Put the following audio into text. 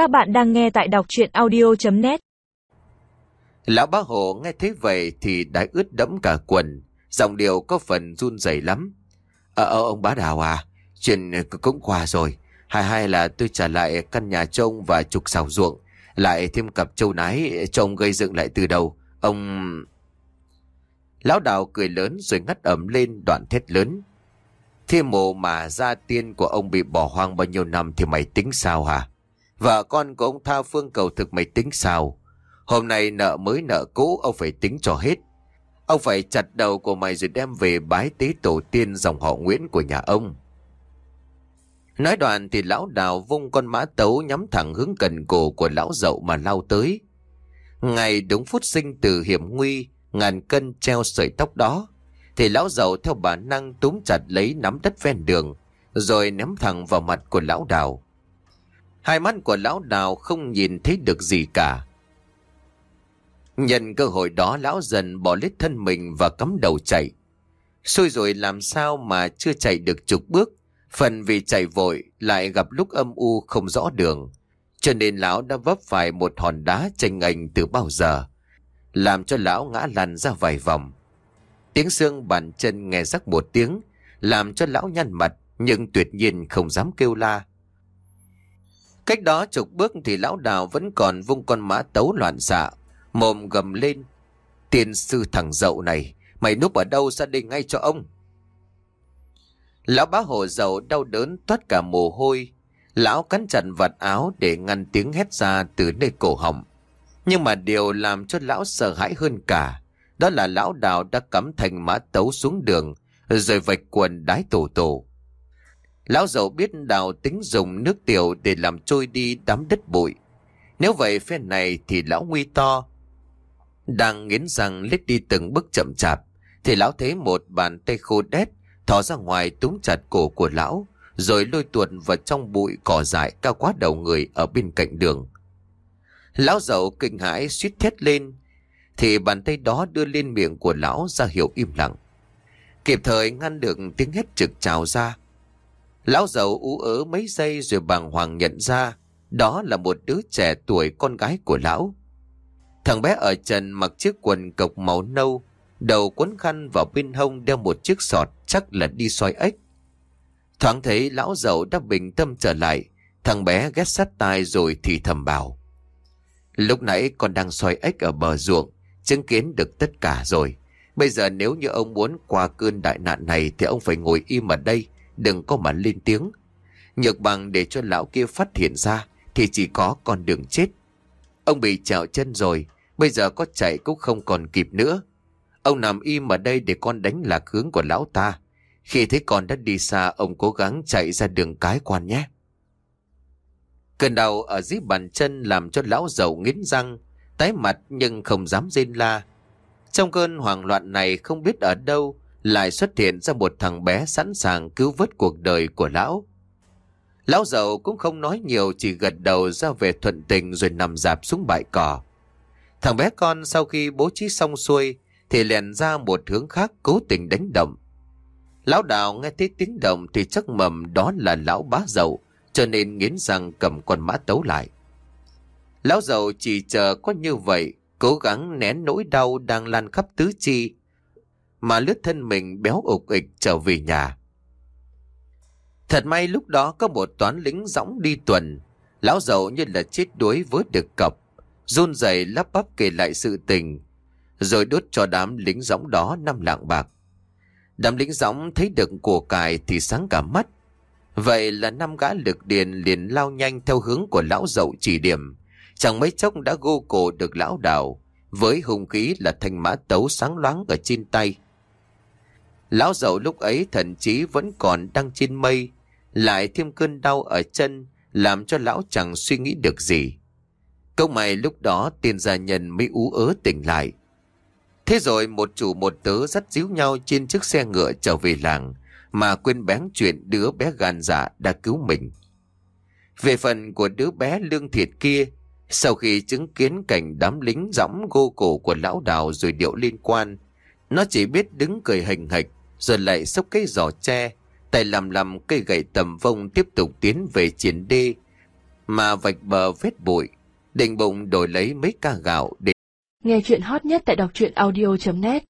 Các bạn đang nghe tại đọc chuyện audio.net Lão bá hộ nghe thấy vậy thì đã ướt đẫm cả quần, giọng điệu có phần run rẩy lắm. Ờ, ờ ông bá đào à, chuyện cũng qua rồi. Hay hay là tôi trả lại căn nhà trông và trục xào ruộng, lại thêm cặp châu nái trông gây dựng lại từ đầu. Ông... Lão đào cười lớn rồi ngắt ẩm lên đoạn thét lớn. Thế mộ mà gia tiên của ông bị bỏ hoang bao nhiêu năm thì mày tính sao hả? Vợ con của ông Tha Phương cầu thực mày tính sao? Hôm nay nợ mới nợ cũ ông phải tính cho hết. Ông phải chặt đầu của mày rồi đem về bái tế tổ tiên dòng họ Nguyễn của nhà ông. Nói đoạn thì lão đào vung con mã tấu nhắm thẳng hướng cần cổ của lão dậu mà lao tới. Ngày đúng phút sinh từ hiểm nguy, ngàn cân treo sợi tóc đó, thì lão dậu theo bản năng túm chặt lấy nắm đất ven đường, rồi ném thẳng vào mặt của lão đào. Hai mắt của lão đào không nhìn thấy được gì cả. Nhân cơ hội đó lão dần bỏ lết thân mình và cắm đầu chạy. Xui rồi làm sao mà chưa chạy được chục bước, phần vì chạy vội lại gặp lúc âm u không rõ đường. Cho nên lão đã vấp phải một hòn đá tranh ảnh từ bao giờ, làm cho lão ngã lăn ra vài vòng. Tiếng xương bàn chân nghe rắc một tiếng, làm cho lão nhăn mặt nhưng tuyệt nhiên không dám kêu la. Cách đó chục bước thì lão đào vẫn còn vung con mã tấu loạn xạ, mồm gầm lên. Tiên sư thằng dậu này, mày núp ở đâu ra đây ngay cho ông? Lão bá hồ dậu đau đớn toát cả mồ hôi. Lão cắn chặt vạt áo để ngăn tiếng hét ra từ nơi cổ họng. Nhưng mà điều làm cho lão sợ hãi hơn cả, đó là lão đào đã cắm thành mã tấu xuống đường, rồi vạch quần đái tổ tổ. Lão dậu biết đào tính dùng nước tiểu để làm trôi đi đám đất bụi. Nếu vậy phen này thì lão nguy to. Đang nghiến răng lết đi từng bước chậm chạp, thì lão thấy một bàn tay khô đét thò ra ngoài túm chặt cổ của lão, rồi lôi tuột vào trong bụi cỏ dại cao quá đầu người ở bên cạnh đường. Lão dậu kinh hãi suýt thét lên, thì bàn tay đó đưa lên miệng của lão ra hiệu im lặng. Kịp thời ngăn được tiếng hét trực trào ra, Lão giàu ú ớ mấy giây rồi bàng hoàng nhận ra đó là một đứa trẻ tuổi con gái của lão. Thằng bé ở trần mặc chiếc quần cộc màu nâu, đầu quấn khăn vào bên hông đeo một chiếc sọt chắc là đi soi ếch. Thoáng thấy lão giàu đã bình tâm trở lại, thằng bé ghét sát tai rồi thì thầm bảo. Lúc nãy con đang soi ếch ở bờ ruộng, chứng kiến được tất cả rồi. Bây giờ nếu như ông muốn qua cơn đại nạn này thì ông phải ngồi im ở đây, đừng có mà lên tiếng. Nhược bằng để cho lão kia phát hiện ra thì chỉ có con đường chết. Ông bị trèo chân rồi, bây giờ có chạy cũng không còn kịp nữa. Ông nằm im ở đây để con đánh lạc hướng của lão ta. Khi thấy con đã đi xa, ông cố gắng chạy ra đường cái quan nhé. Cơn đau ở dưới bàn chân làm cho lão giàu nghiến răng, tái mặt nhưng không dám rên la. Trong cơn hoảng loạn này không biết ở đâu, lại xuất hiện ra một thằng bé sẵn sàng cứu vớt cuộc đời của lão. Lão giàu cũng không nói nhiều chỉ gật đầu ra về thuận tình rồi nằm dạp xuống bãi cỏ. Thằng bé con sau khi bố trí xong xuôi thì lèn ra một hướng khác cố tình đánh động. Lão đào nghe thấy tiếng động thì chắc mầm đó là lão bá giàu, cho nên nghiến răng cầm con mã tấu lại. Lão giàu chỉ chờ có như vậy cố gắng nén nỗi đau đang lan khắp tứ chi mà lướt thân mình béo ục ịch trở về nhà. Thật may lúc đó có một toán lính dõng đi tuần, lão giàu như là chết đuối vớt được cọc, run rẩy lắp bắp kể lại sự tình, rồi đốt cho đám lính dõng đó năm lạng bạc. Đám lính dõng thấy được của cải thì sáng cả mắt. Vậy là năm gã lực điền liền lao nhanh theo hướng của lão dậu chỉ điểm. Chẳng mấy chốc đã gô cổ được lão đảo, với hung khí là thanh mã tấu sáng loáng ở trên tay. Lão dậu lúc ấy thậm chí vẫn còn đang trên mây, lại thêm cơn đau ở chân, làm cho lão chẳng suy nghĩ được gì. Câu mày lúc đó tiền gia nhân mới ú ớ tỉnh lại. Thế rồi một chủ một tớ dắt díu nhau trên chiếc xe ngựa trở về làng, mà quên bén chuyện đứa bé gan dạ đã cứu mình. Về phần của đứa bé lương thiệt kia, sau khi chứng kiến cảnh đám lính dõng gô cổ của lão đào rồi điệu liên quan, nó chỉ biết đứng cười hình hạch rồi lại xốc cây giỏ tre, tay làm làm cây gậy tầm vông tiếp tục tiến về chiến đê, mà vạch bờ vết bụi, định bụng đổi lấy mấy ca gạo để Nghe chuyện hot nhất tại đọc truyện audio.net